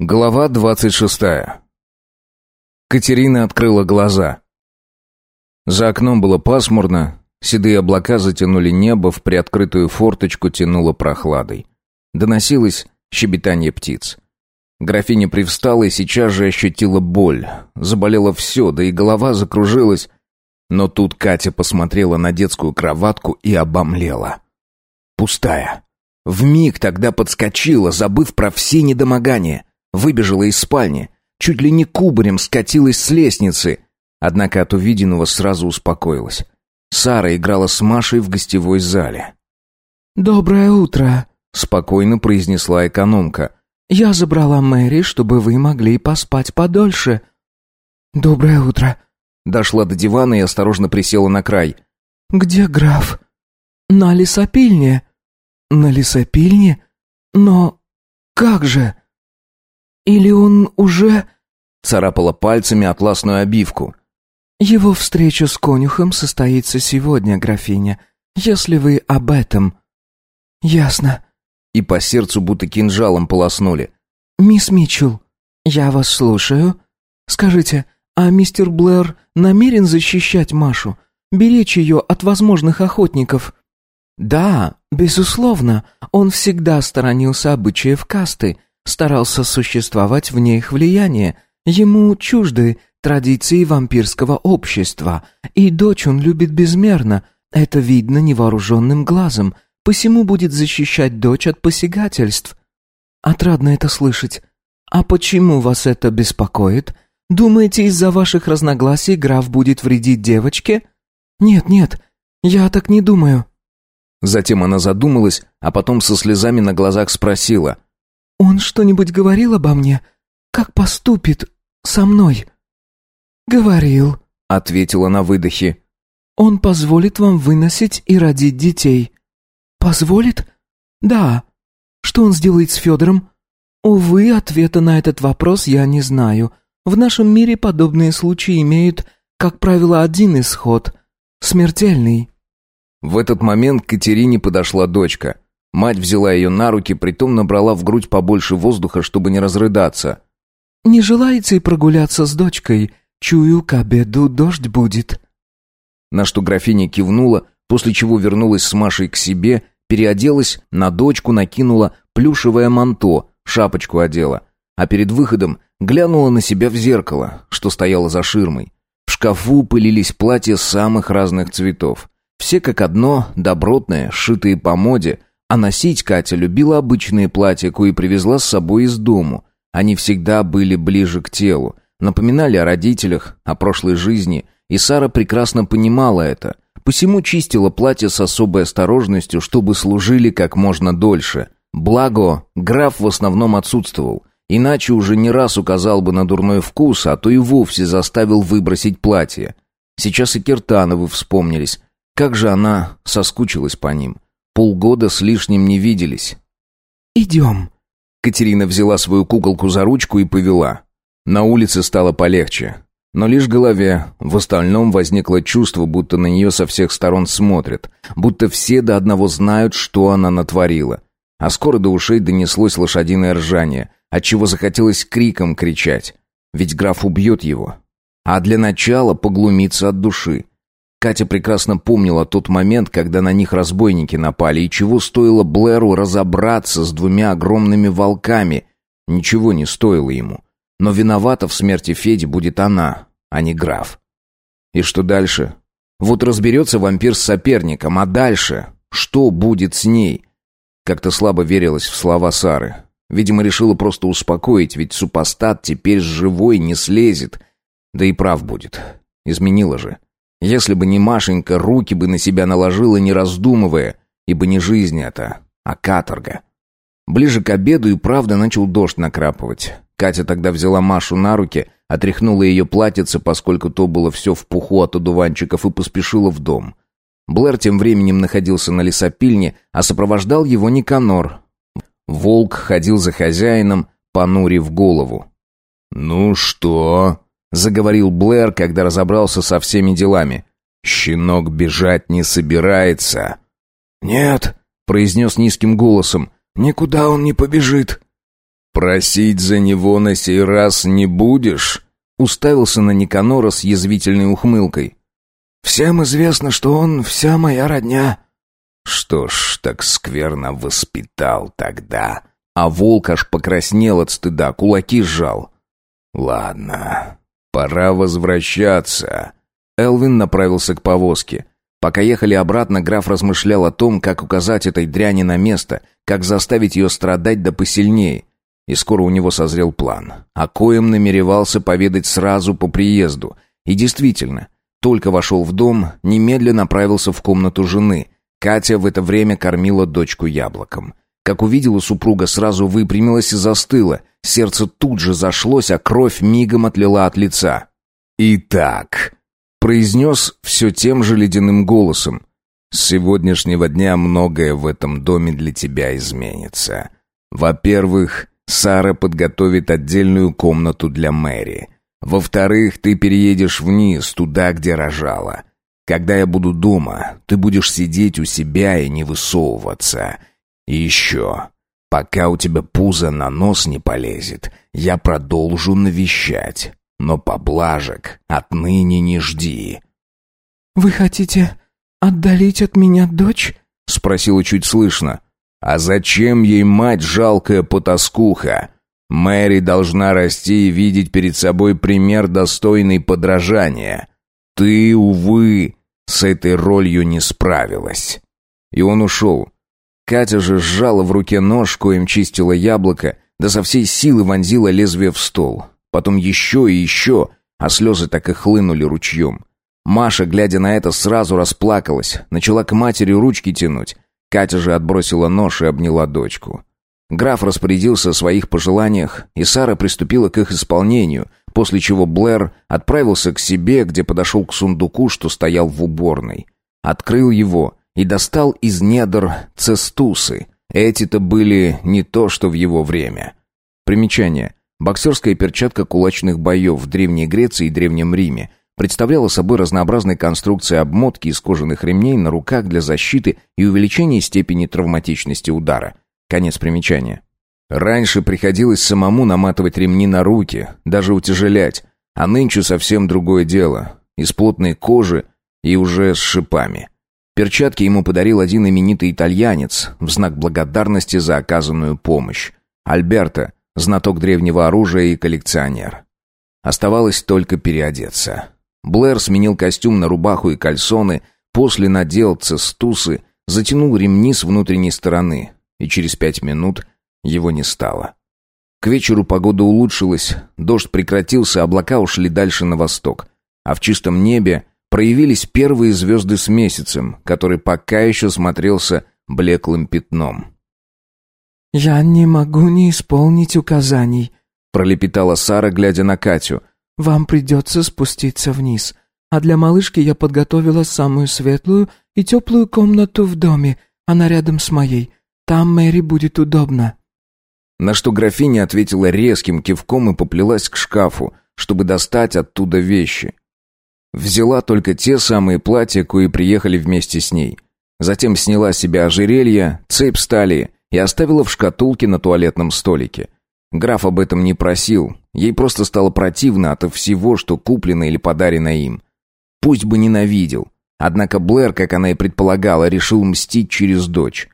Глава двадцать шестая. Катерина открыла глаза. За окном было пасмурно, седые облака затянули небо, в приоткрытую форточку тянуло прохладой. Доносилось щебетание птиц. Графиня привстала и сейчас же ощутила боль. Заболело все, да и голова закружилась. Но тут Катя посмотрела на детскую кроватку и обомлела. Пустая. В миг тогда подскочила, забыв про все недомогания. Выбежала из спальни, чуть ли не кубарем скатилась с лестницы, однако от увиденного сразу успокоилась. Сара играла с Машей в гостевой зале. «Доброе утро», — спокойно произнесла экономка. «Я забрала Мэри, чтобы вы могли поспать подольше». «Доброе утро», — дошла до дивана и осторожно присела на край. «Где граф?» «На лесопильне». «На лесопильне? Но как же?» Или он уже...» Царапала пальцами атласную обивку. «Его встреча с конюхом состоится сегодня, графиня, если вы об этом...» «Ясно». И по сердцу будто кинжалом полоснули. «Мисс Митчелл, я вас слушаю. Скажите, а мистер Блэр намерен защищать Машу, беречь ее от возможных охотников?» «Да, безусловно, он всегда сторонился обычаев касты» старался существовать вне их влияния. Ему чужды традиции вампирского общества, и дочь он любит безмерно. Это видно невооруженным глазом, посему будет защищать дочь от посягательств. Отрадно это слышать. А почему вас это беспокоит? Думаете, из-за ваших разногласий граф будет вредить девочке? Нет, нет, я так не думаю. Затем она задумалась, а потом со слезами на глазах спросила — «Он что-нибудь говорил обо мне? Как поступит со мной?» «Говорил», — ответила на выдохе. «Он позволит вам выносить и родить детей». «Позволит?» «Да». «Что он сделает с Федором?» «Увы, ответа на этот вопрос я не знаю. В нашем мире подобные случаи имеют, как правило, один исход — смертельный». В этот момент к Катерине подошла дочка — Мать взяла ее на руки, притом набрала в грудь побольше воздуха, чтобы не разрыдаться. «Не желаете прогуляться с дочкой? Чую, к обеду дождь будет». На что графиня кивнула, после чего вернулась с Машей к себе, переоделась, на дочку накинула плюшевое манто, шапочку одела, а перед выходом глянула на себя в зеркало, что стояло за ширмой. В шкафу пылились платья самых разных цветов. Все как одно, добротные, сшитые по моде, а носить Катя любила обычные платья, кои привезла с собой из дому. Они всегда были ближе к телу, напоминали о родителях, о прошлой жизни, и Сара прекрасно понимала это. Посему чистила платье с особой осторожностью, чтобы служили как можно дольше. Благо, граф в основном отсутствовал, иначе уже не раз указал бы на дурной вкус, а то и вовсе заставил выбросить платье. Сейчас и Киртановы вспомнились. Как же она соскучилась по ним. Полгода с лишним не виделись. «Идем». Катерина взяла свою куколку за ручку и повела. На улице стало полегче. Но лишь голове, в остальном возникло чувство, будто на нее со всех сторон смотрят, будто все до одного знают, что она натворила. А скоро до ушей донеслось лошадиное ржание, отчего захотелось криком кричать. Ведь граф убьет его. А для начала поглумиться от души. Катя прекрасно помнила тот момент, когда на них разбойники напали, и чего стоило Блэру разобраться с двумя огромными волками. Ничего не стоило ему. Но виновата в смерти Феди будет она, а не граф. И что дальше? Вот разберется вампир с соперником, а дальше? Что будет с ней? Как-то слабо верилось в слова Сары. Видимо, решила просто успокоить, ведь супостат теперь с живой не слезет. Да и прав будет. Изменила же. Если бы не Машенька, руки бы на себя наложила, не раздумывая, ибо не жизнь это, а каторга. Ближе к обеду и правда начал дождь накрапывать. Катя тогда взяла Машу на руки, отряхнула ее платьице, поскольку то было все в пуху от одуванчиков, и поспешила в дом. Блэр тем временем находился на лесопильне, а сопровождал его Никанор. Волк ходил за хозяином, понурив голову. «Ну что?» Заговорил Блэр, когда разобрался со всеми делами. Щенок бежать не собирается. Нет, произнес низким голосом. Никуда он не побежит. «Просить за него на сей раз не будешь?» Уставился на Никанора с язвительной ухмылкой. «Всем известно, что он вся моя родня». «Что ж, так скверно воспитал тогда». А волк аж покраснел от стыда, кулаки сжал. «Ладно, пора возвращаться». Элвин направился к повозке. Пока ехали обратно, граф размышлял о том, как указать этой дряни на место, как заставить ее страдать да посильнее. И скоро у него созрел план, о коем намеревался поведать сразу по приезду. И действительно, только вошел в дом, немедленно направился в комнату жены. Катя в это время кормила дочку яблоком. Как увидела супруга, сразу выпрямилась и застыла. Сердце тут же зашлось, а кровь мигом отлила от лица. «Итак», произнес все тем же ледяным голосом. «С сегодняшнего дня многое в этом доме для тебя изменится. Во-первых, Сара подготовит отдельную комнату для Мэри. Во-вторых, ты переедешь вниз, туда, где рожала. Когда я буду дома, ты будешь сидеть у себя и не высовываться. И еще, пока у тебя пузо на нос не полезет, я продолжу навещать но поблажек отныне не жди». «Вы хотите отдалить от меня дочь?» — спросила чуть слышно. «А зачем ей мать жалкая потаскуха? Мэри должна расти и видеть перед собой пример достойный подражания. Ты, увы, с этой ролью не справилась». И он ушел. Катя же сжала в руке нож, коим чистила яблоко, да со всей силы вонзила лезвие в стол потом еще и еще, а слезы так и хлынули ручьем. Маша, глядя на это, сразу расплакалась, начала к матери ручки тянуть. Катя же отбросила нож и обняла дочку. Граф распорядился о своих пожеланиях, и Сара приступила к их исполнению, после чего Блэр отправился к себе, где подошел к сундуку, что стоял в уборной. Открыл его и достал из недр цестусы. Эти-то были не то, что в его время. Примечание. Боксерская перчатка кулачных боев в Древней Греции и Древнем Риме представляла собой разнообразные конструкции обмотки из кожаных ремней на руках для защиты и увеличения степени травматичности удара. Конец примечания. Раньше приходилось самому наматывать ремни на руки, даже утяжелять, а нынче совсем другое дело. Из плотной кожи и уже с шипами. Перчатки ему подарил один именитый итальянец в знак благодарности за оказанную помощь. Альберто, знаток древнего оружия и коллекционер. Оставалось только переодеться. Блэр сменил костюм на рубаху и кальсоны, после надел цестусы, затянул ремни с внутренней стороны, и через пять минут его не стало. К вечеру погода улучшилась, дождь прекратился, облака ушли дальше на восток, а в чистом небе проявились первые звезды с месяцем, который пока еще смотрелся блеклым пятном. «Я не могу не исполнить указаний», — пролепетала Сара, глядя на Катю. «Вам придется спуститься вниз. А для малышки я подготовила самую светлую и теплую комнату в доме. Она рядом с моей. Там Мэри будет удобно». На что графиня ответила резким кивком и поплелась к шкафу, чтобы достать оттуда вещи. Взяла только те самые платья, кои приехали вместе с ней. Затем сняла с себя ожерелье, цепь стали и оставила в шкатулке на туалетном столике. Граф об этом не просил, ей просто стало противно от всего, что куплено или подарено им. Пусть бы ненавидел, однако Блэр, как она и предполагала, решил мстить через дочь.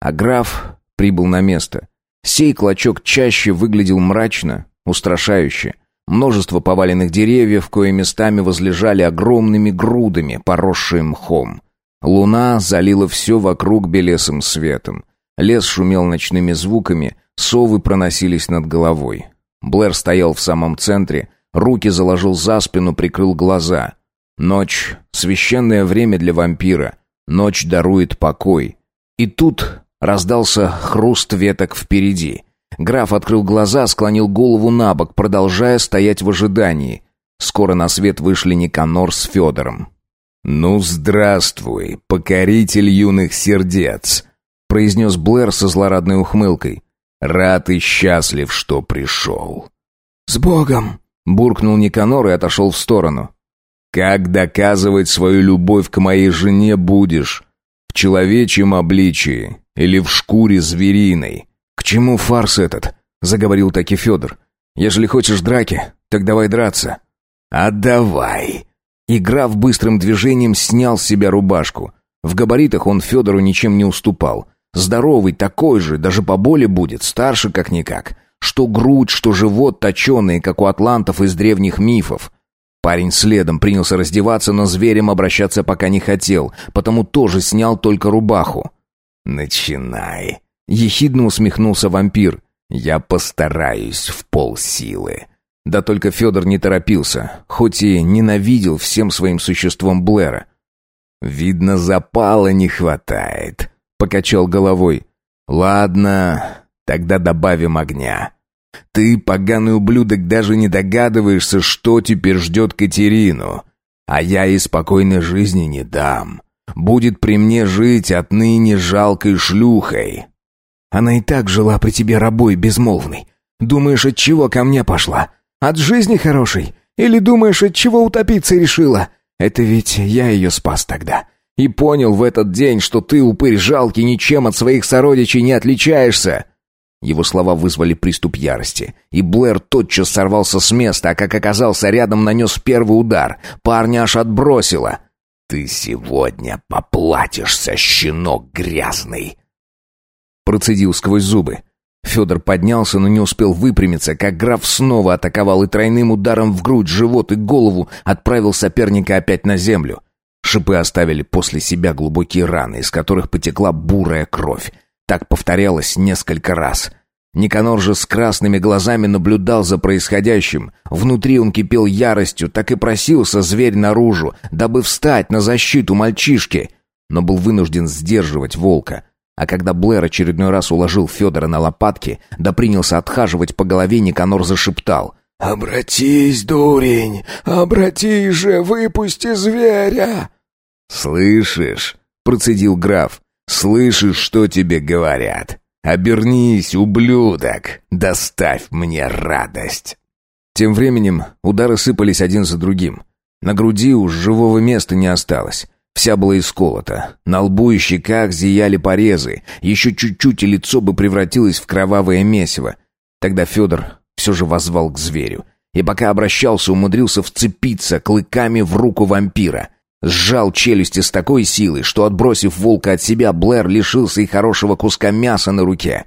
А граф прибыл на место. Сей клочок чаще выглядел мрачно, устрашающе. Множество поваленных деревьев, кое местами возлежали огромными грудами, поросшие мхом. Луна залила все вокруг белесым светом. Лес шумел ночными звуками, совы проносились над головой. Блэр стоял в самом центре, руки заложил за спину, прикрыл глаза. Ночь — священное время для вампира. Ночь дарует покой. И тут раздался хруст веток впереди. Граф открыл глаза, склонил голову на бок, продолжая стоять в ожидании. Скоро на свет вышли Никанор с Федором. «Ну, здравствуй, покоритель юных сердец!» произнес Блэр со злорадной ухмылкой. «Рад и счастлив, что пришел». «С Богом!» — буркнул Никанор и отошел в сторону. «Как доказывать свою любовь к моей жене будешь? В человечьем обличии или в шкуре звериной? Чему фарс этот? — заговорил таки Федор. «Ежели хочешь драки, так давай драться». «А давай!» И граф быстрым движением снял с себя рубашку. В габаритах он Федору ничем не уступал. Здоровый, такой же, даже поболе будет, старше как-никак. Что грудь, что живот точеные, как у атлантов из древних мифов. Парень следом принялся раздеваться, но зверем обращаться пока не хотел, потому тоже снял только рубаху. «Начинай!» — ехидно усмехнулся вампир. «Я постараюсь в полсилы». Да только Федор не торопился, хоть и ненавидел всем своим существом Блэра. «Видно, запала не хватает», — покачал головой. «Ладно, тогда добавим огня». Ты, поганый ублюдок, даже не догадываешься, что теперь ждет Катерину. А я ей спокойной жизни не дам. Будет при мне жить отныне жалкой шлюхой. Она и так жила при тебе рабой безмолвной. Думаешь, от чего ко мне пошла? От жизни хорошей? Или думаешь, от чего утопиться решила? Это ведь я ее спас тогда. И понял в этот день, что ты, упырь жалкий, ничем от своих сородичей не отличаешься. Его слова вызвали приступ ярости, и Блэр тотчас сорвался с места, а как оказался рядом, нанес первый удар. Парня аж отбросило. «Ты сегодня поплатишься, щенок грязный!» Процедил сквозь зубы. Федор поднялся, но не успел выпрямиться, как граф снова атаковал и тройным ударом в грудь, живот и голову отправил соперника опять на землю. Шипы оставили после себя глубокие раны, из которых потекла бурая кровь. Так повторялось несколько раз. Никанор же с красными глазами наблюдал за происходящим. Внутри он кипел яростью, так и просился зверь наружу, дабы встать на защиту мальчишки. Но был вынужден сдерживать волка. А когда Блэр очередной раз уложил Федора на лопатки, да принялся отхаживать по голове, Никанор зашептал. «Обратись, дурень! Обратись же! Выпусти зверя!» «Слышишь?» — процедил граф. Слышишь, что тебе говорят? Обернись, ублюдок! Доставь мне радость!» Тем временем удары сыпались один за другим. На груди уж живого места не осталось. Вся была исколота. На лбу и щеках зияли порезы. Еще чуть-чуть, и лицо бы превратилось в кровавое месиво. Тогда Федор все же возвал к зверю. И пока обращался, умудрился вцепиться клыками в руку вампира — Сжал челюсти с такой силой, что, отбросив волка от себя, Блэр лишился и хорошего куска мяса на руке.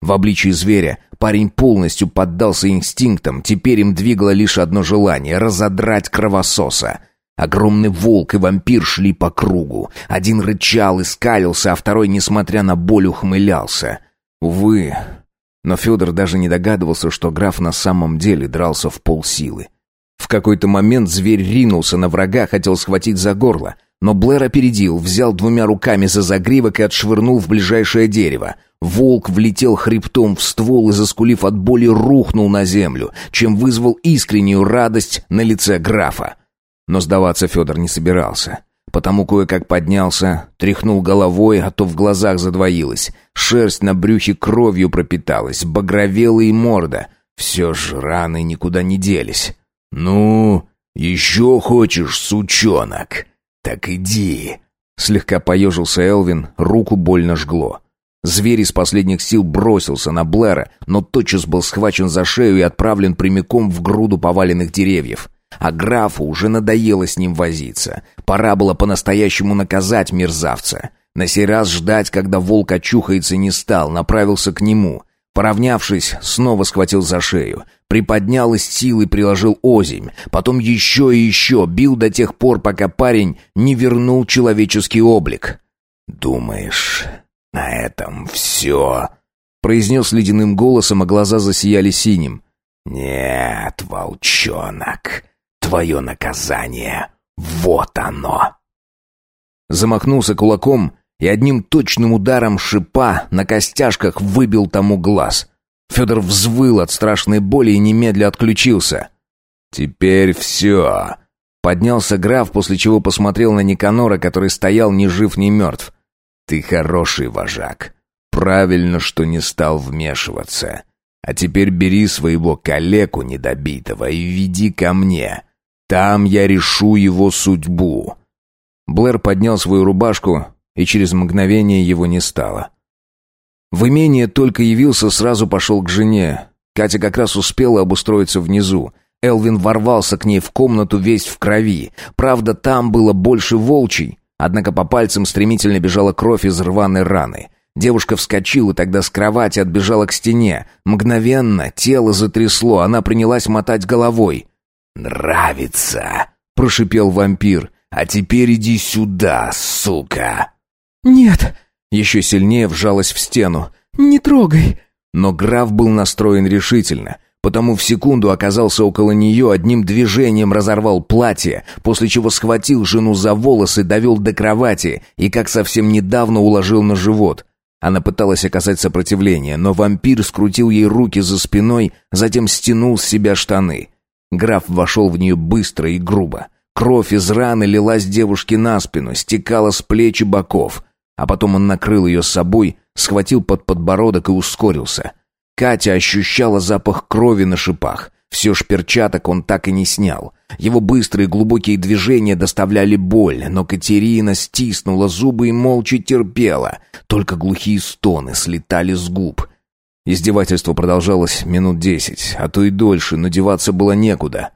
В обличии зверя парень полностью поддался инстинктам, теперь им двигало лишь одно желание — разодрать кровососа. Огромный волк и вампир шли по кругу. Один рычал и скалился, а второй, несмотря на боль, ухмылялся. Увы, но Федор даже не догадывался, что граф на самом деле дрался в полсилы. В какой-то момент зверь ринулся на врага, хотел схватить за горло. Но Блэр опередил, взял двумя руками за загривок и отшвырнул в ближайшее дерево. Волк влетел хребтом в ствол и, заскулив от боли, рухнул на землю, чем вызвал искреннюю радость на лице графа. Но сдаваться Федор не собирался. Потому кое-как поднялся, тряхнул головой, а то в глазах задвоилось. Шерсть на брюхе кровью пропиталась, багровела и морда. Все же раны никуда не делись. «Ну, еще хочешь, сучонок? Так иди!» Слегка поежился Элвин, руку больно жгло. Зверь из последних сил бросился на Блэра, но тотчас был схвачен за шею и отправлен прямиком в груду поваленных деревьев. А графу уже надоело с ним возиться. Пора было по-настоящему наказать мерзавца. На сей раз ждать, когда волк очухается, не стал, направился к нему. Поравнявшись, снова схватил за шею, приподнял из силы, приложил озимь, потом еще и еще, бил до тех пор, пока парень не вернул человеческий облик. «Думаешь, на этом все?» произнес ледяным голосом, а глаза засияли синим. «Нет, волчонок, твое наказание, вот оно!» Замахнулся кулаком и одним точным ударом шипа на костяшках выбил тому глаз. Федор взвыл от страшной боли и немедля отключился. «Теперь все!» Поднялся граф, после чего посмотрел на Никанора, который стоял ни жив, ни мертв. «Ты хороший вожак. Правильно, что не стал вмешиваться. А теперь бери своего калеку недобитого и веди ко мне. Там я решу его судьбу». Блэр поднял свою рубашку, и через мгновение его не стало. В имение только явился, сразу пошел к жене. Катя как раз успела обустроиться внизу. Элвин ворвался к ней в комнату весь в крови. Правда, там было больше волчий. Однако по пальцам стремительно бежала кровь из рваной раны. Девушка вскочила тогда с кровати, отбежала к стене. Мгновенно тело затрясло, она принялась мотать головой. «Нравится!» — прошипел вампир. «А теперь иди сюда, сука!» «Нет!» — еще сильнее вжалась в стену. «Не трогай!» Но граф был настроен решительно, потому в секунду оказался около нее, одним движением разорвал платье, после чего схватил жену за волосы, довел до кровати и, как совсем недавно, уложил на живот. Она пыталась оказать сопротивление, но вампир скрутил ей руки за спиной, затем стянул с себя штаны. Граф вошел в нее быстро и грубо. Кровь из раны лилась девушке на спину, стекала с плеч и боков. А потом он накрыл ее собой, схватил под подбородок и ускорился. Катя ощущала запах крови на шипах. Все ж перчаток он так и не снял. Его быстрые глубокие движения доставляли боль, но Катерина стиснула зубы и молча терпела. Только глухие стоны слетали с губ. Издевательство продолжалось минут десять, а то и дольше, но деваться было некуда.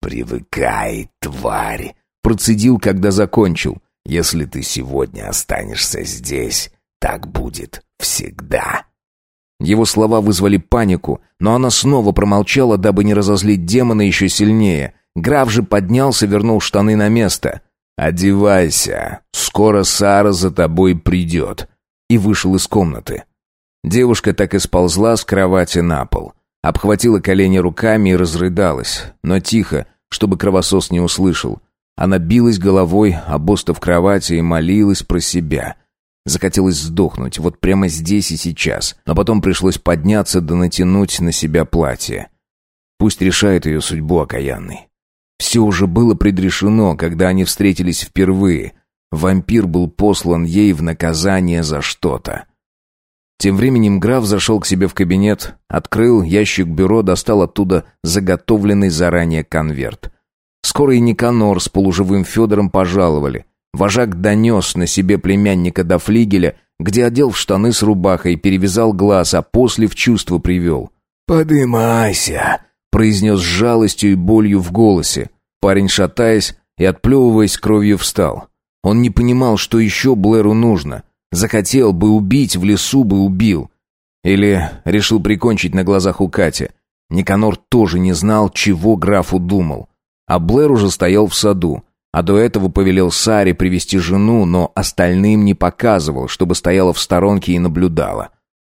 «Привыкай, тварь!» Процедил, когда закончил. «Если ты сегодня останешься здесь, так будет всегда». Его слова вызвали панику, но она снова промолчала, дабы не разозлить демона еще сильнее. Граф же поднялся, вернул штаны на место. «Одевайся, скоро Сара за тобой придет», и вышел из комнаты. Девушка так и сползла с кровати на пол. Обхватила колени руками и разрыдалась, но тихо, чтобы кровосос не услышал. Она билась головой об остов кровати и молилась про себя. Захотелось сдохнуть, вот прямо здесь и сейчас, но потом пришлось подняться да натянуть на себя платье. Пусть решает ее судьбу окаянный. Все уже было предрешено, когда они встретились впервые. Вампир был послан ей в наказание за что-то. Тем временем граф зашел к себе в кабинет, открыл ящик бюро, достал оттуда заготовленный заранее конверт. Скоро и Никанор с полуживым Федором пожаловали. Вожак донес на себе племянника до флигеля, где одел в штаны с рубахой, перевязал глаз, а после в чувство привел. «Подымайся!» — произнес с жалостью и болью в голосе. Парень, шатаясь и отплевываясь кровью, встал. Он не понимал, что еще Блэру нужно — Захотел бы убить, в лесу бы убил. Или решил прикончить на глазах у Кати. Никанор тоже не знал, чего графу думал. А Блэр уже стоял в саду. А до этого повелел Саре привести жену, но остальным не показывал, чтобы стояла в сторонке и наблюдала.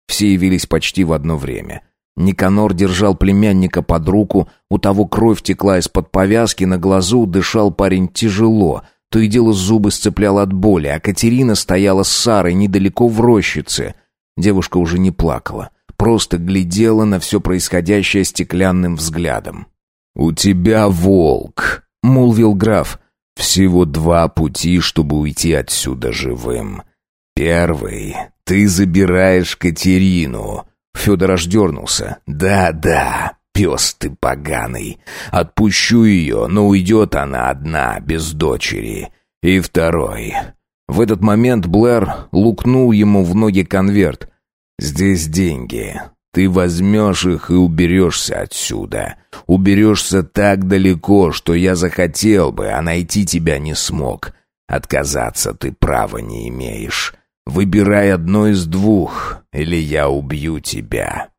Все явились почти в одно время. Никанор держал племянника под руку, у того кровь текла из-под повязки, на глазу дышал парень тяжело, то и дело зубы сцеплял от боли, а Катерина стояла с Сарой недалеко в рощице. Девушка уже не плакала, просто глядела на все происходящее стеклянным взглядом. «У тебя волк», — молвил граф. «Всего два пути, чтобы уйти отсюда живым. Первый — ты забираешь Катерину». Федор аж дернулся. «Да-да, пес ты поганый. Отпущу ее, но уйдет она одна, без дочери. И второй. В этот момент Блэр лукнул ему в ноги конверт. «Здесь деньги. Ты возьмешь их и уберешься отсюда. Уберешься так далеко, что я захотел бы, а найти тебя не смог. Отказаться ты права не имеешь. Выбирай одно из двух, или я убью тебя».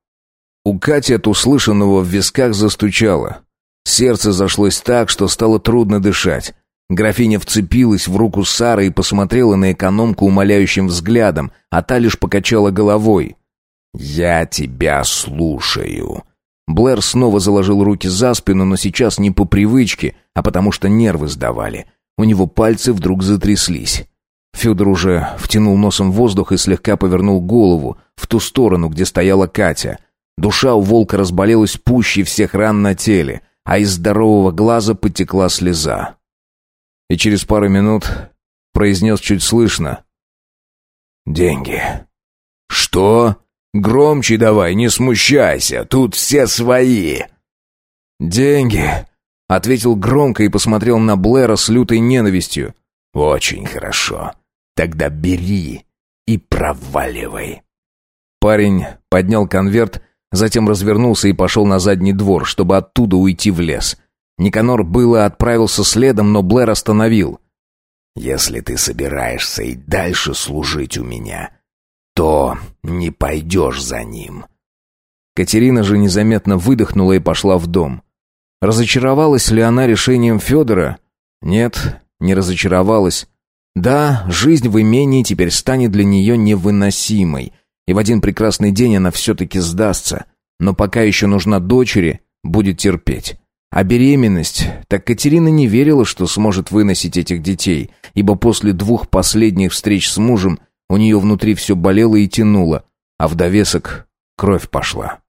У Кати от услышанного в висках застучало. Сердце зашлось так, что стало трудно дышать. Графиня вцепилась в руку Сары и посмотрела на экономку умоляющим взглядом, а та лишь покачала головой. «Я тебя слушаю». Блэр снова заложил руки за спину, но сейчас не по привычке, а потому что нервы сдавали. У него пальцы вдруг затряслись. Федор уже втянул носом воздух и слегка повернул голову в ту сторону, где стояла Катя — Душа у волка разболелась пуще всех ран на теле, а из здорового глаза потекла слеза. И через пару минут произнес чуть слышно. «Деньги». «Что? Громче давай, не смущайся, тут все свои». «Деньги», — ответил громко и посмотрел на Блэра с лютой ненавистью. «Очень хорошо. Тогда бери и проваливай». Парень поднял конверт Затем развернулся и пошел на задний двор, чтобы оттуда уйти в лес. Никанор было отправился следом, но Блэр остановил. «Если ты собираешься и дальше служить у меня, то не пойдешь за ним». Катерина же незаметно выдохнула и пошла в дом. Разочаровалась ли она решением Федора? Нет, не разочаровалась. Да, жизнь в имении теперь станет для нее невыносимой, и в один прекрасный день она все-таки сдастся, но пока еще нужна дочери, будет терпеть. А беременность, так Катерина не верила, что сможет выносить этих детей, ибо после двух последних встреч с мужем у нее внутри все болело и тянуло, а в довесок кровь пошла.